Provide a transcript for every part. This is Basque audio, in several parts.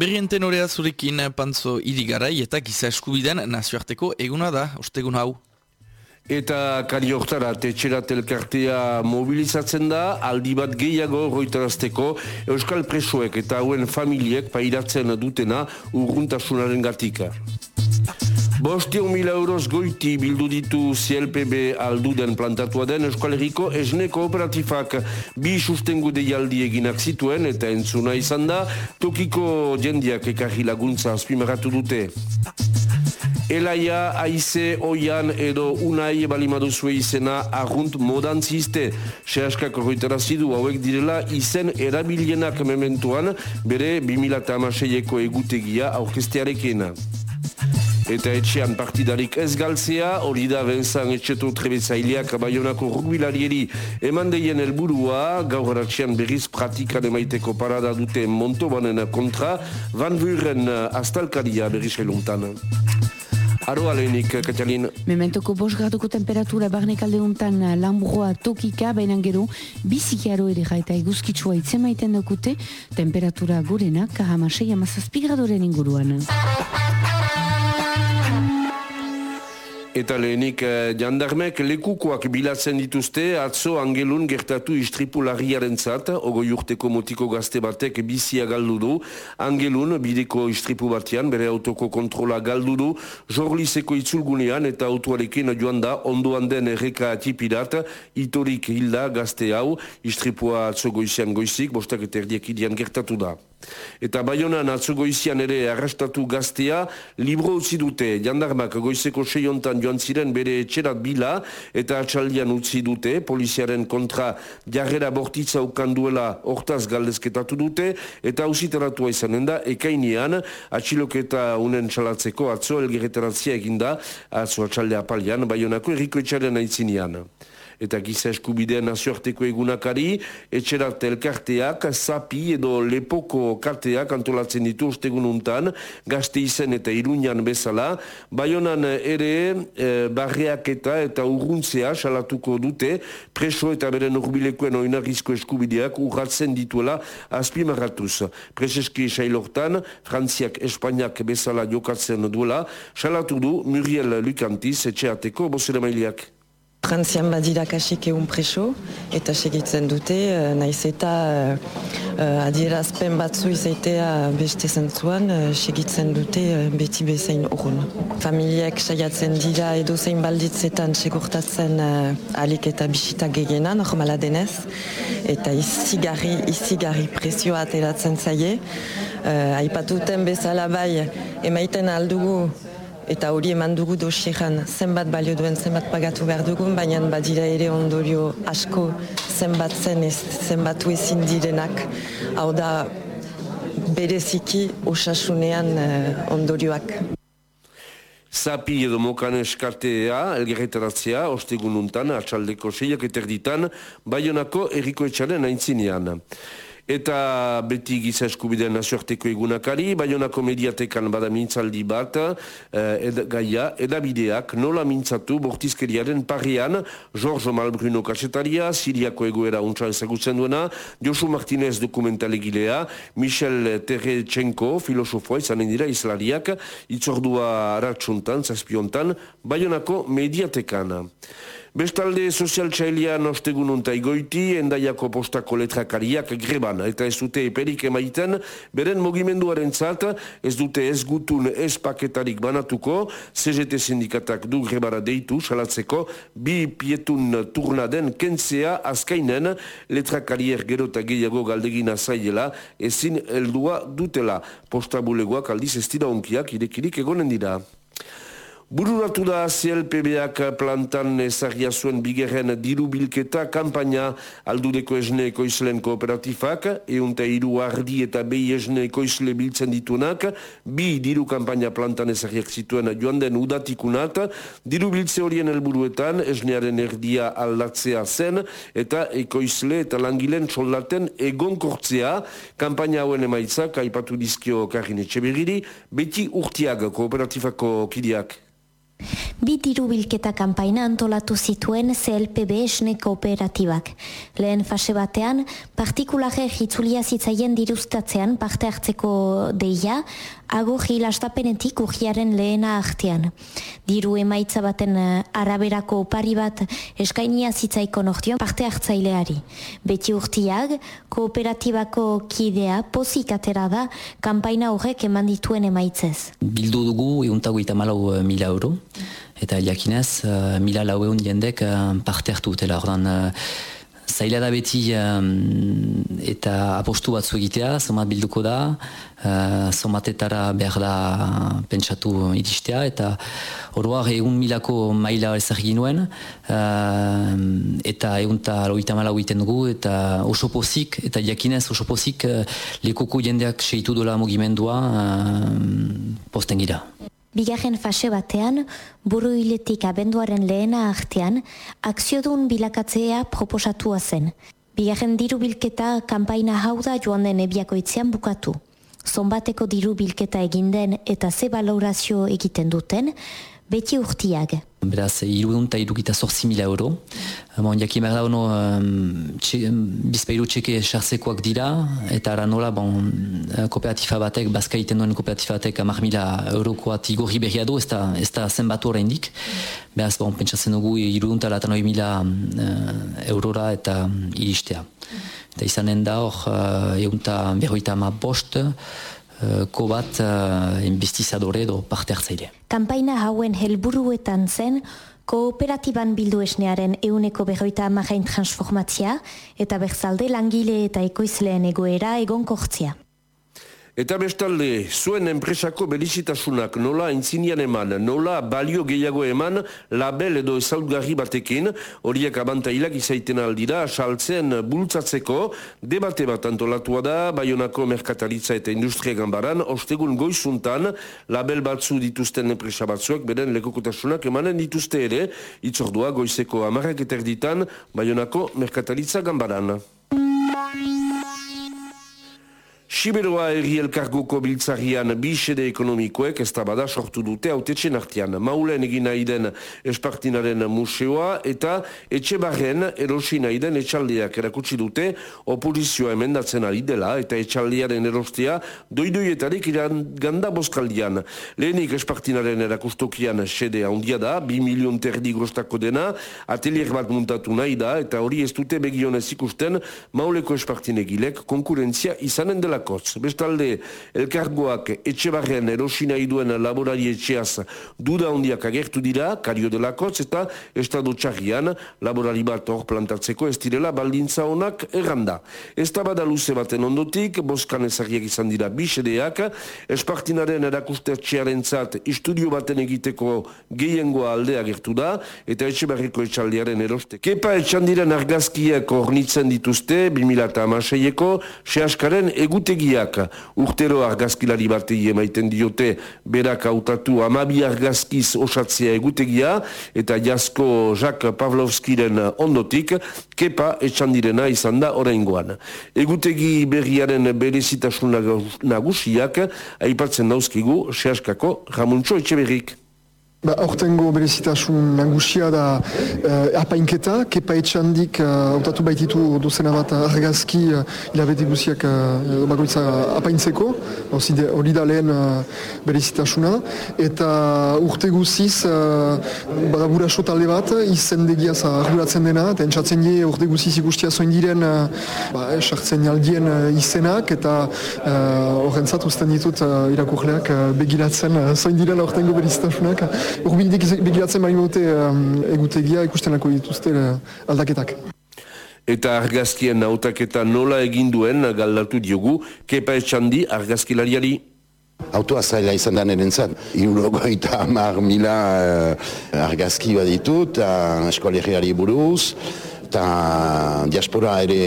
Berrienten horea zurekin pantzo irigarai eta giza eskubiden nazioarteko eguna da, ostegun hau. Eta kari hortara, tetxerat elkartea mobilizatzen da, aldi bat gehiago roitarazteko Euskal Presoek eta hauen familiek pairatzen dutena urguntasunaren gatika. Bostion mila euroz goiti bildu ditu CLPB alduden plantatua den Euskal Herriko esne kooperatifak bi sustengu deialdi eginak zituen eta entzuna izan da tokiko jendiak ekarri laguntza azpimaratu dute. Elaia, aize, oian edo unai balimadu zue izena argunt modan ziste. Sehaskak horretarazidu hauek direla izen erabilienak mementuan bere 2006eko egutegia aurkestearekena. Eta etxean partidarik ez galtzea, hori da benzan etxeto trebetzaileak baionako rugbilarieri eman deien helburua, gaur eratxean berriz pratikan emaiteko parada dute Montobanen kontra, Van Vuren astalkaria berriz heluntan. Aro alenik, Katalin. Mementoko bos graduko temperatura barnek alde untan lambrua tokika, baina gero bizikiaro ere jaita eguzkitsua itzemaiten dokute, temperatura gorenak hamasei amazazpigradoren inguruan. Eta lehenik eh, jandarmek lekukoak bilatzen dituzte atzo angelun gertatu istripu larriaren zat, ogo jurteko motiko gazte batek bizia galdu du, angelun bideko istripu batean, bere autoko kontrola galdu du, jorlizeko itzulgunean eta autoarekin joan da, ondoan den erreka atipirat, itorik hilda gazte hau, istripua atzo goizian goizik, bostak eta idian gertatu da. Eta baionan atzo goizian ere arrastatu gaztea, libro utzi dute, jandarmak goizeko seiontan joan ziren bere etxerat bila, eta atxaldian utzi dute, poliziaren kontra jarrera bortitza ukanduela hortaz galdezketatu dute, eta hausiteratua izanen da, ekainean, atxiloketa unen txalatzeko atzo elgerretaratzia eginda, atzo atxaldea palian, baionako erriko etxaren aitzinean eta giza eskubideen nazioarteko egunakari, etxerat elkarteak, zapi edo lepoko karteak antolatzen ditu ustegun untan, gazte izen eta irunian bezala, baionan ere e, barreak eta eta urruntzea salatuko dute, preso eta beren urbilekoen oinarrizko eskubideak urratzen dituela azpimarratuz. Preseski sailortan, Frantziak, Espainiak bezala jokatzen duela, salatu du Muriel Lukantiz etxeateko bozere mailiak. Frantzian badira kasik egun preso, eta segitzen dute, uh, naiz eta uh, adierazpen batzu izaitea beste zentzuan, uh, segitzen dute beti bezain urun. Familiak saiatzen dira edo zein balditzetan segurtatzen uh, alik eta bisita gegena, normala denez, eta izigarri, izigarri presioa ateratzen zaie. Uh, aipatuten bezala bai, emaiten aldugu eta hori eman dugu dosieran zenbat balio duen zenbat pagatu behar dugun, baina badira ere ondorio asko zenbat zen ez zenbatu ezin direnak, hau da bereziki osasunean uh, ondorioak. Zapi edo mokan eskartea, elgerretaratzea, ostegun untan, atxaldeko seiak eterditan, baionako eriko etxaren aintzinean. Eta beti giza eskubideen nazioarteko egunakari, baionako mediatekan bada mintzaldi bat, eh, ed, gaia, edabideak nola mintzatu bortizkeriaren parrian, George Malbruno kasetaria, Siriako egoera untsa ezagutzen duena, Josu Martinez dokumentalegilea, Michel Terretxenko, filosofoa izanen dira islariak, itzordua aratsuntan, zazpiontan, baionako mediatekan. Bestalde sozialtxailean ostegun unta igoiti, endaiako postako letrakariak greban, eta ez dute eperik emaiten, beren mogimenduaren zat, ez dute ez gutun ez paketarik banatuko, CGT sindikatak du grebara deitu, salatzeko, bi pietun turna den kentzea azkainen letrakarier gero eta gehiago galdegina zaiela, ezin heldua dutela. Postabulegoak aldiz ez dira onkiak, irekirik egonen dira. Bururatu da CLPBak plantan ezagia zuen bigerren diru bilketa kampaina aldudeko esne ekoizlen kooperatifak, eunta iru ardi eta behi esne ekoizle biltzen ditunak, bi diru kampaina plantan ezagiak zituen joan den udatikunat, diru biltze horien helburuetan esnearen erdia aldatzea zen, eta ekoizle eta langilen txolaten egonkortzea, kampaina hauen emaitzak, aipatu dizkio karin etxe beti urtiak kooperatifako kidiak. Bi diru bilketa kanpaina antolatu zituen CLPB esne kooperatibak. Lehen fase batean, partikulare jitzulia zitzaien diruztatzean parte hartzeko deia, ago hilastapenetik urgiaren lehena artean. Diru emaitza baten eh, araberako opari bat eskainia zitzaiko nortion parte hartzaileari. Beti urtiak, kooperatibako kidea pozik atera da kanpaina horrek eman dituen emaitzez. Bildu dugu eguntago eta malau eh, mila euro eta jakinez uh, mila lau egun jendek parte hartu dutela. Ordan, zaila da beti um, eta apostu batzu egitea, zomat bilduko da, uh, zomatetara behar da pentsatu iristea, eta oroar egun milako maila ezak nuen, uh, eta egun eta loita mala huiten dugu, eta oso pozik, eta jakinez oso pozik uh, lekoko jendeak seitu dola mugimendua uh, posten gira. Bigarren fase batean, buru hiletik abenduaren lehena artean, akziodun bilakatzea proposatua zen. Bigarren diru bilketa kanpaina hau da joan den ebiakoitzean bukatu. Zonbateko diru bilketa eginden eta ze balorazio egiten duten, beti urtiak. Beraz, irudun eta irukita sortzi mila euro. Bon, jaki merda hono, um, bizpairu txeke sartzekoak dira, eta ara nola, bon, kooperatifa batek, bazka iten duen kooperatifa batek, amak mila eurokoat igorri berria du, ez da, ez da zenbatu oraindik. Beraz, bon, pentsatzen dugu, irudun eta latan hori mila uh, eurora eta iristea. Eta izanen da hor, uh, egun eta berroita ama bost, uh, ko bat uh, investizadore edo parte hartzaile. Kampaina hauen helburuetan zen, kooperatiban bildu esnearen euneko berroita amajain transformatzia eta berzalde langile eta ekoizleen egoera egon kortzia. Eta bestalde, zuen enpresako belizitasunak nola entzinian eman, nola balio gehiago eman label edo ezautgarri batekin, horiek abantailak izaiten aldira, saltzen bultzatzeko, debate bat antolatua da, Bayonako Merkataritza eta Industria Gambaran, ostegun goizuntan, label batzu dituzten enpresa batzuak, beren lekokotasunak emanen dituzte ere, itzordua goizeko amarrak eterditan, Bayonako Merkataritza Gambaran. Siberoa erri elkargoko biltzarian bisede ekonomikoek ez bada sortu dute autetxen artian. Maulen egin nahi den espartinaren museoa eta etxe barren erosi nahi den etxaldeak erakutsi dute opozizioa emendatzen ari dela eta etxaldearen erostea doidoietarik iran ganda boskaldian. Lehenik espartinaren erakustokian sede handia da, bi milion terdi grostako dena, atelier bat muntatu nahi da eta hori ez dute begionez ikusten mauleko espartinegilek konkurentzia izanen dela delakotz. Bestalde, elkargoak etxe barren erosina iduen laborari etxeaz duda hondiak agertu dira, kario delakotz, eta estado txarrian laborari bat hor plantatzeko ez direla baldintza honak erranda. Ez bada luze baten ondotik, boskan ezariak izan dira bisedeak, espartinaren erakustetxearen zat istudio baten egiteko gehiengoa alde agertu da, eta etxe barriko etxaldearen eroste. Kepa etxandiren argazkiak ornitzen dituzte, 2006eko, sehaskaren egute egutegiak urtero argazkilari batei emaiten diote berak hautatu amabi argazkiz osatzea egutegia eta jasko Jacques Pavlovskiren ondotik kepa etxandirena izan da oraingoan. Egutegi berriaren berezitasun nagusiak aipatzen dauzkigu sehaskako Ramuntxo Etxeberrik. Ba, Hortengo berezitasun nagusia da uh, apainketa, kepa etxandik hautatu uh, baititu dozena bat argazki uh, hilabete guziak uh, bagoitza apaintzeko, hori da lehen uh, berezitasuna, eta urte guziz uh, bada buraso talde bat izendegiaz arduratzen dena, eta entzatzen die urte guziz ikustia zoin diren uh, ba, esartzen aldien uh, izenak, eta horrentzat usten ditut uh, irakurleak uh, begiratzen uh, zoin diren hortengo berezitasunak. Urbildik begiratzen bari mote um, egutegia ikustenako dituzte uh, aldaketak. Eta argazkien nautaketa nola egin duen galdatu diogu, kepa etxandi argazkilariari. Autoa zaila izan da neren zan. Irurogoita amar mila uh, argazki baditut, uh, eskolegiari buruz, eta diaspora ere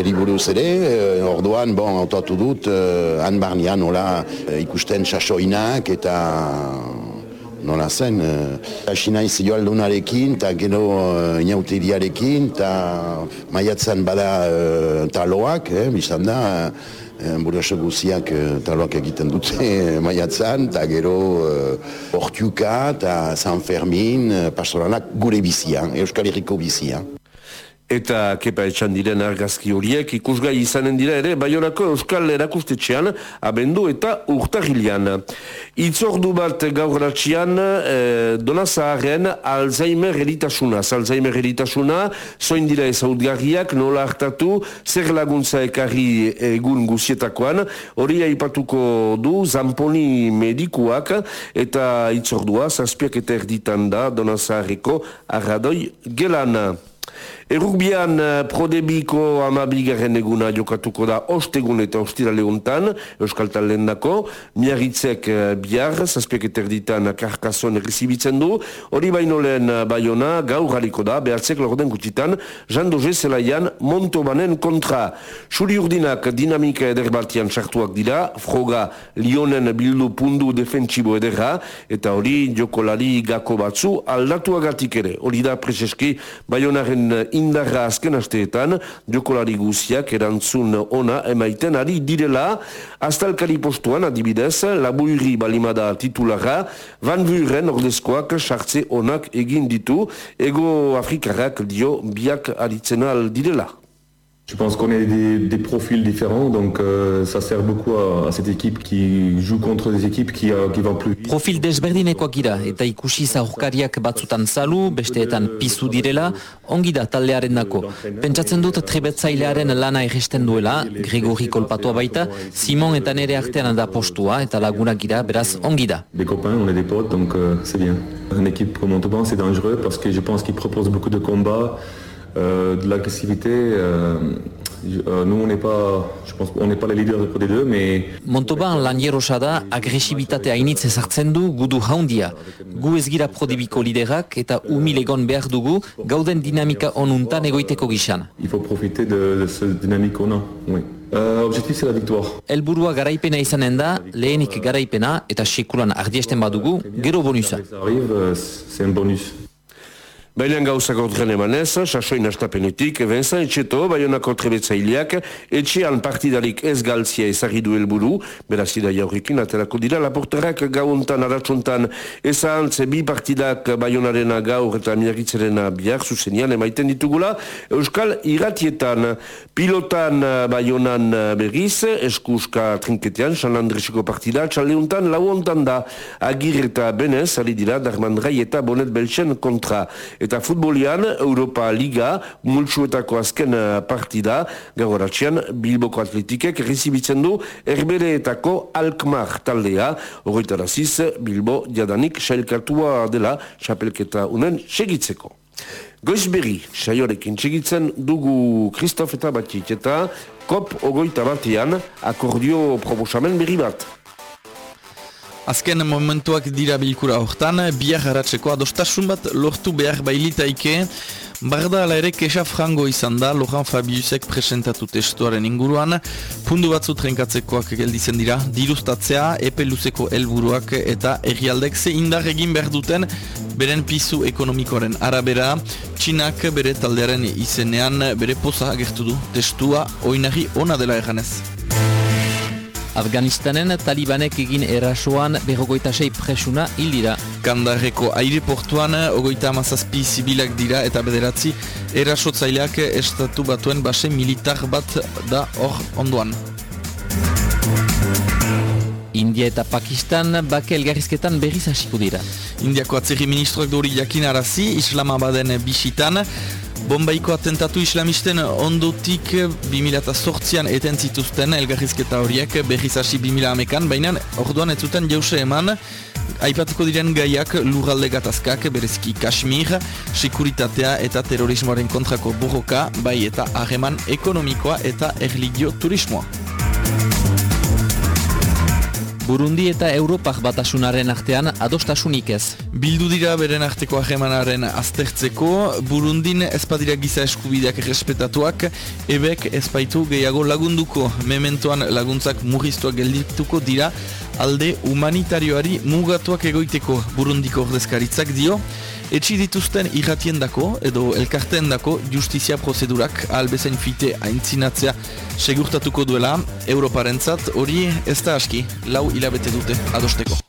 eri buruz ere, eh, orduan, bon, autoatu dut, uh, han barnean, hola, ikusten sasoinak eta nola zen. Uh, Asinaiz joa aldunarekin, eta gero uh, inauteriarekin, eta maiatzen bada uh, taloak, eh, biztan da, uh, buraso guziak uh, taloak egiten dute uh, maiatzen, eta gero uh, Ortiuka eta San Fermin, uh, pastoralak gure bizia, Euskal Herriko bizia eta kepa etxan diren argazki horiek ikusgai izanen dira ere Baionako Euskal Erakustetxean abendu eta urtagilean. Itzordu bat gaur ratxian eh, Dona Alzheimer eritasuna. Alzheimer eritasuna zoin dira ezautgarriak nola hartatu zer laguntza ekarri egun guzietakoan hori aipatuko du zamponi medikuak eta itzordua zazpiak eta erditan da Dona Zahareko arradoi gelana. Errukbian eh, prodebiko amabigaren eguna jokatuko da ostegun eta ostira lehuntan, Euskal Talen dako, miarritzek eh, bihar, zazpiak eterditan karkason errezibitzen du, hori baino lehen eh, baiona, gaur haliko da, behatzek lorden gutitan, Jean Doge zelaian Montobanen kontra. Suri urdinak dinamika eder batian sartuak dira, froga Lionen bildu pundu defentsibo edera, eta hori jokolari gako batzu aldatuagatik ere. Hori da prezeski baionaren indarra azken asteetan, jokolari guziak erantzun ona emaiten ari direla, astalkari postuan adibidez, labuiri balimada titulara, van vuren ordezkoak sartze onak egin ditu, ego Afrikarrak dio biak aritzena direla. Je pense qu'on est des, des, profils différents, donc euh, ça sert beaucoup à, à cette équipe qui joue contre des équipes qui, uh, qui vont plus vite. Profil desberdinekoak gira, eta ikusi zaurkariak batzutan zalu, besteetan pizu direla, ongi da taldearen dako. Pentsatzen dut trebetzailearen lana egisten duela, Gregori kolpatua baita, Simon eta nere artean da postua, eta laguna gira, beraz ongi da. Des copains, on est des potes, donc euh, c'est bien. Une équipe comme Montauban, c'est dangereux parce que je pense qu'il propose beaucoup de combats, Euh, de l'agressivité. Euh, euh, nous, on n'est pas, je pense, on n'est pas les leaders des deux, mais... Montoban lan jerosa da, agresibitatea initz ezartzen du gudu jaundia. Gu ez gira prodibiko liderak eta umilegon behar dugu gauden dinamika onuntan egoiteko gixan. Il faut profiter de, de ce dynamique qu'on a, oui. Euh, objectif c'est la victoire. Elburua garaipena izanen da, lehenik garaipena eta sekulan ardiesten badugu, gero bonusa. Ça arrive, c'est un bonus. Bailan gauzak ordren emanez, sasoin astapenetik, Vincent Etxeto, Baionako trebetzaileak, etxean partidarik ez galtzia ezagri du helburu, berazida jaurrikin, aterako dira, laporterak gauntan, aratsuntan, ezantze bi partidak Baionarena gaur eta miagitzerena bihar zuzenian emaiten ditugula, Euskal Iratietan, pilotan Baionan berriz, eskuska trinketean, San Andresiko partida, txaleuntan, lauontan da, agir eta benez, ali dira, Darmandrai eta Bonet Belchen kontra, eta futbolian Europa Liga multsuetako azken eh, partida gauratsian Bilboko Atletikek rezibitzen du Erbereetako Alkmar taldea horretaraziz Bilbo jadanik sailkartua dela xapelketa unen segitzeko. Goizberri, saiorekin segitzen dugu Kristof eta Batik eta kop ogoita batian akordio proposamen berri bat. Azken momentuak dira bilkura hortan, biar haratzeko adostasun bat lortu behar bailitaike, Barda ala ere kexa frango izan da Lohan Fabiusek presentatu testuaren inguruan, pundu batzu trenkatzekoak gelditzen dira, diruztatzea, epe luzeko helburuak eta errialdek ze indar egin behar duten beren pizu ekonomikoaren arabera, Txinak bere taldearen izenean bere poza agertu du, testua oinari ona dela eganez. Afganistanen talibanek egin erasoan berrogoita sei presuna hil dira. Kandarreko aireportuan ogoita amazazpi zibilak dira eta bederatzi erasotzaileak estatu batuen base militar bat da hor ondoan. India eta Pakistan bake elgarrizketan berriz hasiko dira. Indiako atzerri ministroak dori jakinarazi Islamabaden bisitan, Bombaiko atentatu islamisten ondotik 2008an eten zituzten elgarrizketa horiek berriz hasi 2000 baina orduan ez zuten jause eman aipatuko diren gaiak lurralde gatazkak berezki Kashmir, sekuritatea eta terrorismoaren kontrako burroka, bai eta hageman ekonomikoa eta erligio turismoa. Burundi eta Europak batasunaren artean adostasunik ez. Bildu dira beren arteko ahemanaren aztertzeko, Burundin ezpadira giza eskubideak errespetatuak, ebek ezpaitu gehiago lagunduko, mementoan laguntzak murriztuak geldituko dira, alde humanitarioari mugatuak egoiteko. Burundiko ordezkaritzak dio, etxi dituzten irratien dako edo elkarteen dako justizia prozedurak albezain fite aintzinatzea segurtatuko duela Europarentzat hori ez da aski lau hilabete dute adosteko.